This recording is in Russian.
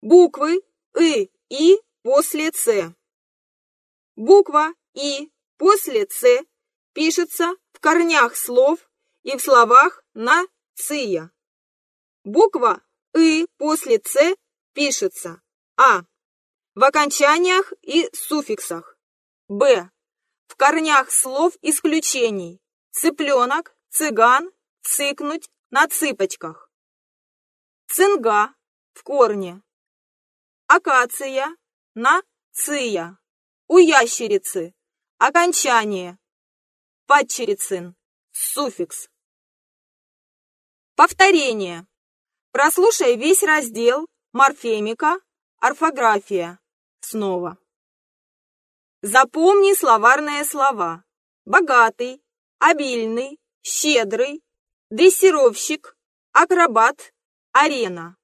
Буквы «ы» и после «ц». Буква «и» после «ц» пишется в корнях слов и в словах на «ция». Буква «ы» после «ц» пишется а. В окончаниях и суффиксах. б. В корнях слов исключений. Цыпленок, цыган, цыкнуть, на цыпочках. Цинга в корне. Акация на ция. У ящерицы. Окончание. Падчерицин. Суффикс. Повторение. Прослушай весь раздел морфемика, орфография. Снова. Запомни словарные слова. Богатый, обильный, щедрый, дрессировщик, акробат, арена.